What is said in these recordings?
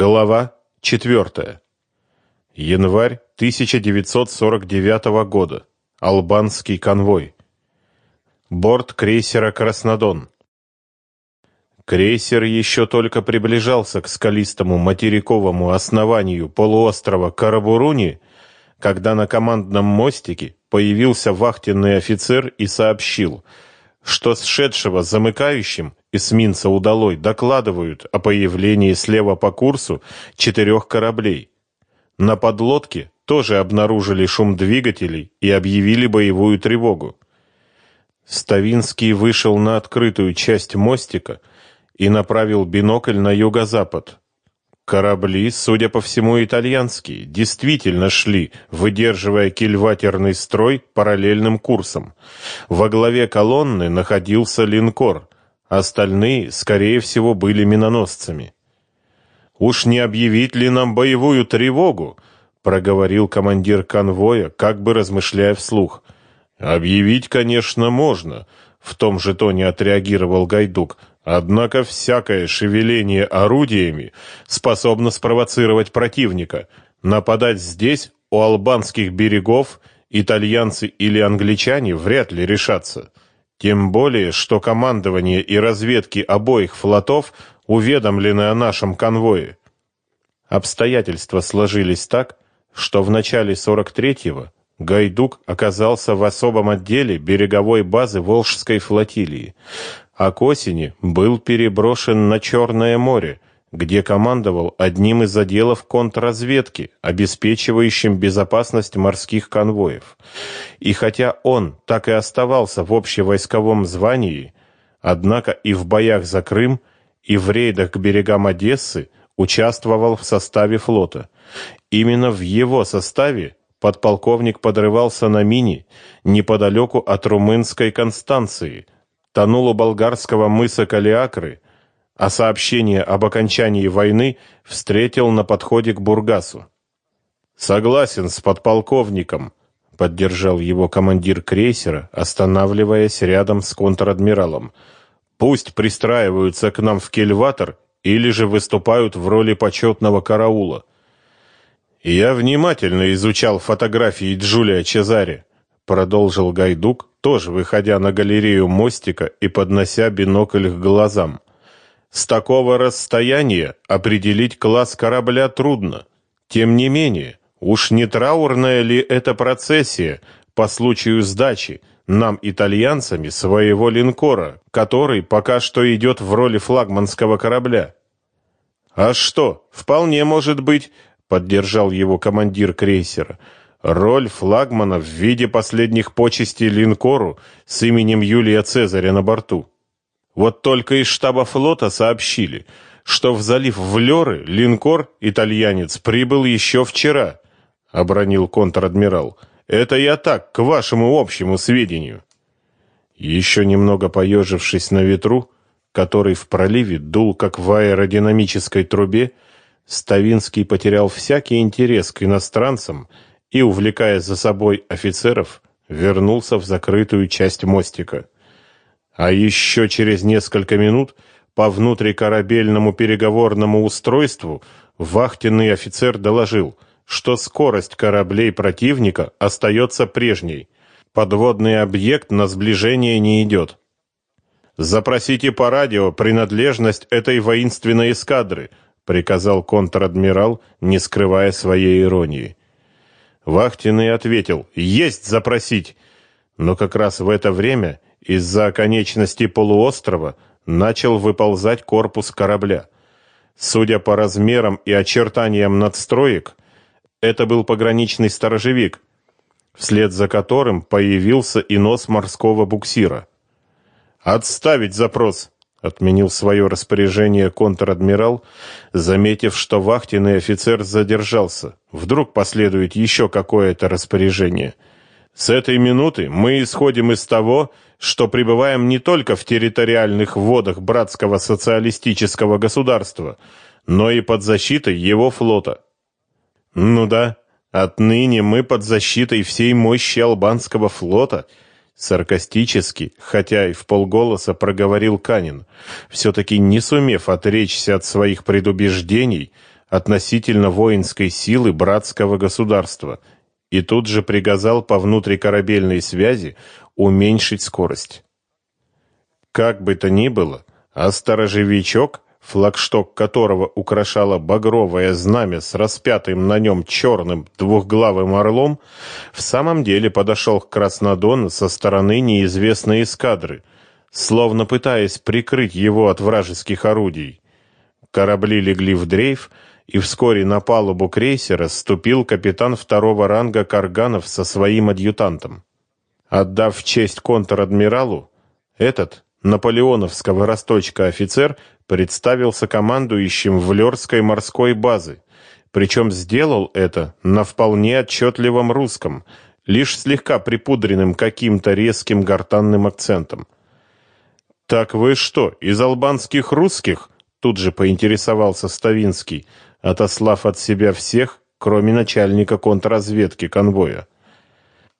Глава 4. Январь 1949 года. Албанский конвой. Борт крейсера «Краснодон». Крейсер еще только приближался к скалистому материковому основанию полуострова Карабуруни, когда на командном мостике появился вахтенный офицер и сообщил, что сшедшего замыкающим эсминца «Удалой» докладывают о появлении слева по курсу четырех кораблей. На подлодке тоже обнаружили шум двигателей и объявили боевую тревогу. Ставинский вышел на открытую часть мостика и направил бинокль на юго-запад. Корабли, судя по всему, итальянские, действительно шли, выдерживая кильватерный строй параллельным курсом. Во главе колонны находился линкор, Остальные, скорее всего, были миноносцами. «Уж не объявить ли нам боевую тревогу?» — проговорил командир конвоя, как бы размышляя вслух. «Объявить, конечно, можно», — в том же тоне отреагировал Гайдук. «Однако всякое шевеление орудиями способно спровоцировать противника. Нападать здесь, у албанских берегов, итальянцы или англичане вряд ли решатся». Тем более, что командование и разведки обоих флотов уведомлены о нашем конвое. Обстоятельства сложились так, что в начале 43-го Гайдук оказался в особом отделе береговой базы Волжской флотилии, а к осени был переброшен на Черное море, где командовал одним из отделов контрразведки, обеспечивающим безопасность морских конвоев. И хотя он так и оставался в общевойсковом звании, однако и в боях за Крым, и в рейдах к берегам Одессы участвовал в составе флота. Именно в его составе подполковник подрывался на мине неподалеку от румынской Констанции, тонул у болгарского мыса Калиакры, а сообщение об окончании войны встретил на подходе к Бургасу. Согласен с подполковником, поддержал его командир крейсера, останавливаясь рядом с контр-адмиралом. Пусть пристраиваются к нам в кельватор или же выступают в роли почетного караула. Я внимательно изучал фотографии Джулия Чезаре, продолжил Гайдук, тоже выходя на галерею мостика и поднося бинокль к глазам. С такого расстояния определить класс корабля трудно. Тем не менее, уж не траурная ли эта процессия по случаю сдачи нам, итальянцами, своего линкора, который пока что идет в роли флагманского корабля? А что, вполне может быть, поддержал его командир крейсера. Роль флагмана в виде последних почестей линкору с именем Юлия Цезаря на борту. Вот только из штаба флота сообщили, что в залив Влёры линкор итальянец прибыл еще вчера, обронил контр-адмирал. Это я так, к вашему общему сведению. Еще немного поежившись на ветру, который в проливе дул как в аэродинамической трубе, Ставинский потерял всякий интерес к иностранцам и, увлекая за собой офицеров, вернулся в закрытую часть мостика. А еще через несколько минут по внутрикорабельному переговорному устройству вахтенный офицер доложил, что скорость кораблей противника остается прежней. Подводный объект на сближение не идет. Запросите по радио принадлежность этой воинственной эскадры, приказал контр-адмирал, не скрывая своей иронии. Вахтенный ответил: "Есть запросить". Но как раз в это время из-за оконечности полуострова начал выползать корпус корабля. Судя по размерам и очертаниям надстроек, это был пограничный сторожевик, вслед за которым появился и нос морского буксира. «Отставить запрос!» — отменил свое распоряжение контр-адмирал, заметив, что вахтенный офицер задержался. Вдруг последует еще какое-то распоряжение. «С этой минуты мы исходим из того, что пребываем не только в территориальных водах братского социалистического государства, но и под защитой его флота. Ну да, отныне мы под защитой всей мощи албанского флота, саркастически, хотя и в полголоса проговорил Канин, все таки не сумев отречься от своих предубеждений относительно воинской силы братского государства и тут же приказал по внутрикорабельной связи уменьшить скорость. Как бы то ни было, а сторожевичок, флагшток которого украшало багровое знамя с распятым на нем черным двухглавым орлом, в самом деле подошел к Краснодону со стороны неизвестной эскадры, словно пытаясь прикрыть его от вражеских орудий. Корабли легли в дрейф, и вскоре на палубу крейсера ступил капитан второго ранга Карганов со своим адъютантом. Отдав честь контр-адмиралу, этот, наполеоновского росточка офицер, представился командующим Влёрской морской базы, причем сделал это на вполне отчетливом русском, лишь слегка припудренным каким-то резким гортанным акцентом. «Так вы что, из албанских русских?» Тут же поинтересовался Ставинский, отослав от себя всех, кроме начальника контрразведки конвоя.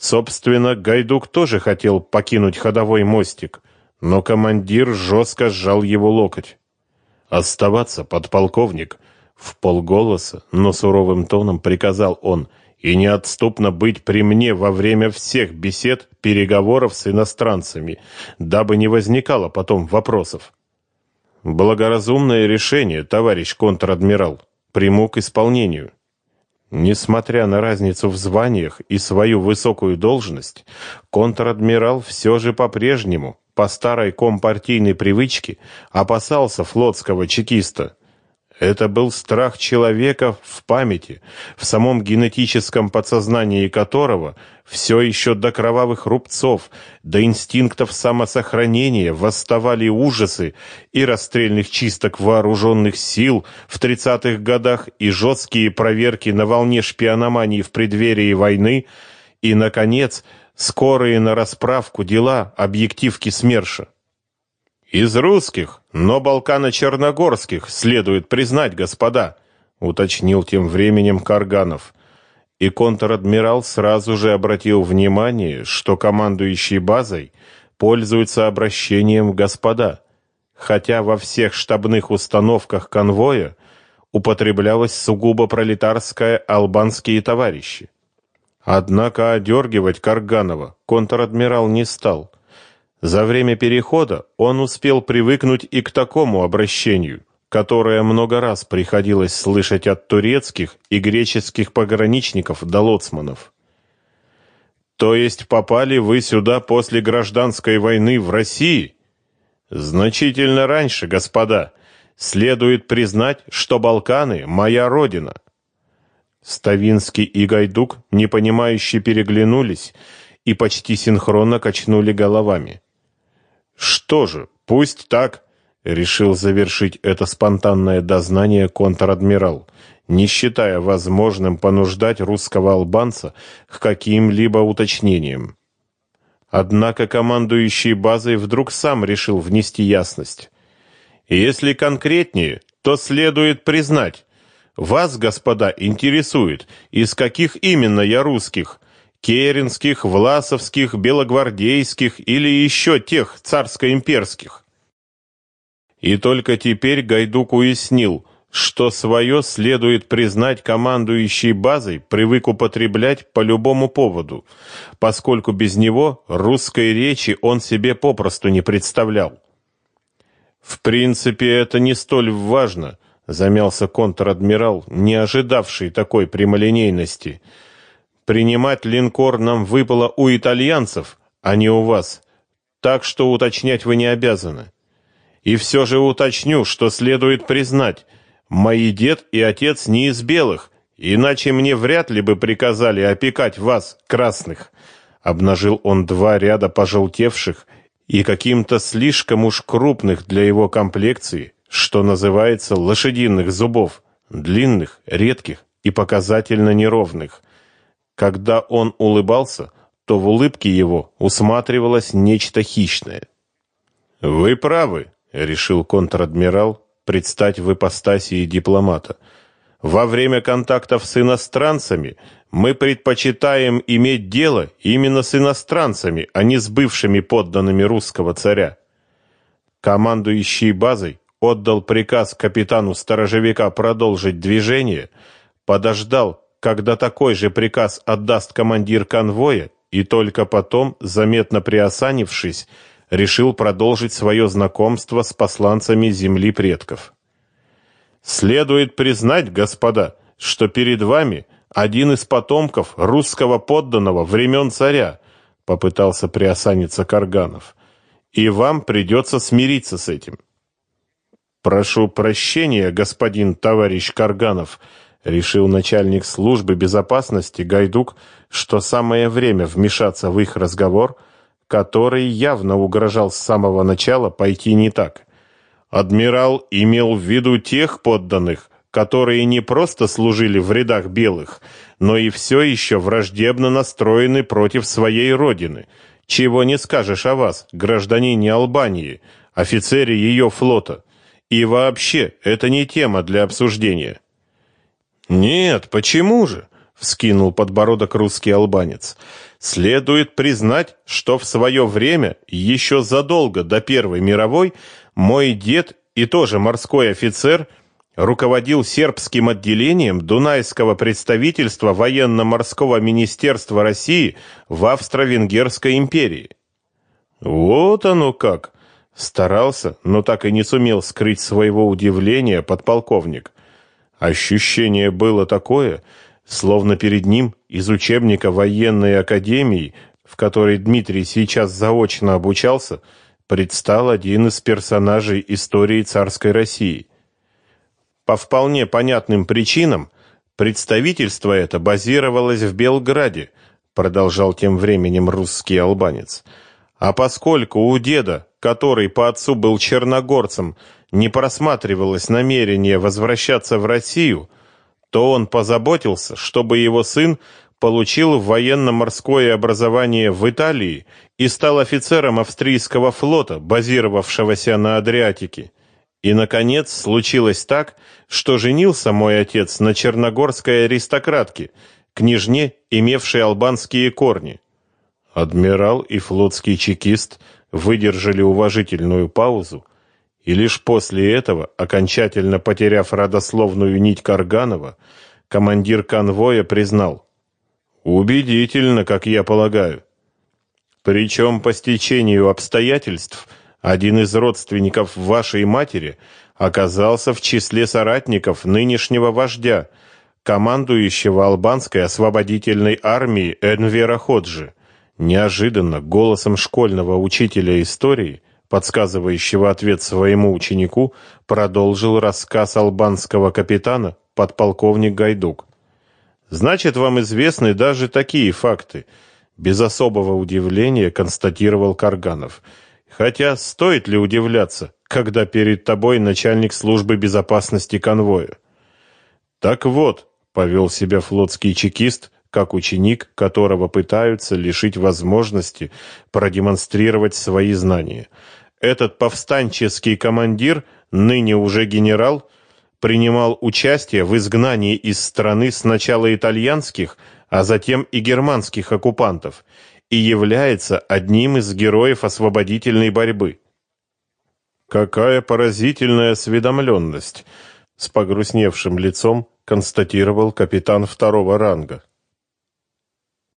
Собственно, Гайдук тоже хотел покинуть ходовой мостик, но командир жестко сжал его локоть. «Оставаться, подполковник!» В полголоса, но суровым тоном приказал он, и неотступно быть при мне во время всех бесед, переговоров с иностранцами, дабы не возникало потом вопросов. Благоразумное решение, товарищ контр-адмирал. Приму к исполнению. Несмотря на разницу в званиях и свою высокую должность, контр-адмирал все же по-прежнему, по старой компартийной привычке, опасался флотского чекиста. Это был страх человека в памяти, в самом генетическом подсознании которого все еще до кровавых рубцов, до инстинктов самосохранения восставали ужасы и расстрельных чисток вооруженных сил в 30-х годах и жесткие проверки на волне шпиономании в преддверии войны и, наконец, скорые на расправку дела объективки СМЕРШа. Из русских, но балкано-черногорских следует признать, господа, уточнил тем временем Карганов. И контр-адмирал сразу же обратил внимание, что командующий базой пользуется обращением господа, хотя во всех штабных установках конвоя употреблялось сугубо пролетарское албанские товарищи. Однако одергивать Карганова контр-адмирал не стал. За время перехода он успел привыкнуть и к такому обращению, которое много раз приходилось слышать от турецких и греческих пограничников до лоцманов. То есть попали вы сюда после гражданской войны в России? Значительно раньше, господа. Следует признать, что Балканы моя родина. Ставинский и Гайдук, непонимающе переглянулись и почти синхронно качнули головами. Что же, пусть так, решил завершить это спонтанное дознание контр-адмирал, не считая возможным понуждать русского албанца к каким-либо уточнениям. Однако командующий базой вдруг сам решил внести ясность. Если конкретнее, то следует признать, вас, господа, интересует, из каких именно я русских, керенских, власовских, белогвардейских или еще тех царско-имперских. И только теперь Гайдук уяснил, что свое следует признать командующей базой, привык употреблять по любому поводу, поскольку без него русской речи он себе попросту не представлял. В принципе, это не столь важно, замялся контр-адмирал, не ожидавший такой прямолинейности. Принимать линкор нам выпало у итальянцев, а не у вас. Так что уточнять вы не обязаны. И все же уточню, что следует признать, мои дед и отец не из белых, иначе мне вряд ли бы приказали опекать вас, красных. Обнажил он два ряда пожелтевших и каким-то слишком уж крупных для его комплекции, что называется, лошадиных зубов, длинных, редких и показательно неровных. Когда он улыбался, то в улыбке его усматривалось нечто хищное. «Вы правы», — решил контр-адмирал предстать в ипостасии дипломата. «Во время контактов с иностранцами мы предпочитаем иметь дело именно с иностранцами, а не с бывшими подданными русского царя. Командующий базой отдал приказ капитану сторожевика продолжить движение, подождал, когда такой же приказ отдаст командир конвоя, и только потом, заметно приосанившись, решил продолжить свое знакомство с посланцами земли предков. Следует признать, господа, что перед вами один из потомков русского подданного времен царя, попытался приосаниться Карганов. И вам придется смириться с этим. Прошу прощения, господин товарищ Карганов, решил начальник службы безопасности Гайдук, что самое время вмешаться в их разговор, который явно угрожал с самого начала пойти не так. Адмирал имел в виду тех подданных, которые не просто служили в рядах белых, но и все еще враждебно настроены против своей родины. Чего не скажешь о вас, гражданине Албании, офицере ее флота. И вообще, это не тема для обсуждения. Нет, почему же? вскинул подбородок русский албанец. Следует признать, что в свое время, еще задолго до Первой мировой, мой дед и тоже морской офицер руководил сербским отделением Дунайского представительства военно-морского министерства России в Австро-Венгерской империи. Вот оно как, старался, но так и не сумел скрыть своего удивления подполковник. Ощущение было такое, словно перед ним из учебника военной академии, в которой Дмитрий сейчас заочно обучался, предстал один из персонажей истории царской России. По вполне понятным причинам представительство это базировалось в Белграде, продолжал тем временем русский албанец. А поскольку у деда, который по отцу был черногорцем, не просматривалось намерение возвращаться в Россию, то он позаботился, чтобы его сын получил военно-морское образование в Италии и стал офицером австрийского флота, базировавшегося на Адриатике. И наконец случилось так, что женился мой отец на черногорской аристократке, княжне, имевшей албанские корни. Адмирал и флотский чекист выдержали уважительную паузу, и лишь после этого, окончательно потеряв родословную нить Карганова, командир конвоя признал: "Убедительно, как я полагаю. Причем по стечению обстоятельств один из родственников вашей матери оказался в числе соратников нынешнего вождя, командующего албанской освободительной армией Энвера Ходжи". Неожиданно голосом школьного учителя истории подсказывающего ответ своему ученику, продолжил рассказ албанского капитана подполковник Гайдук. Значит, вам известны даже такие факты, без особого удивления констатировал Карганов. Хотя стоит ли удивляться, когда перед тобой начальник службы безопасности конвоя? Так вот, повел себя флотский чекист, как ученик, которого пытаются лишить возможности продемонстрировать свои знания. Этот повстанческий командир, ныне уже генерал, принимал участие в изгнании из страны сначала итальянских, а затем и германских оккупантов и является одним из героев освободительной борьбы. Какая поразительная осведомленность, с погрустневшим лицом констатировал капитан второго ранга.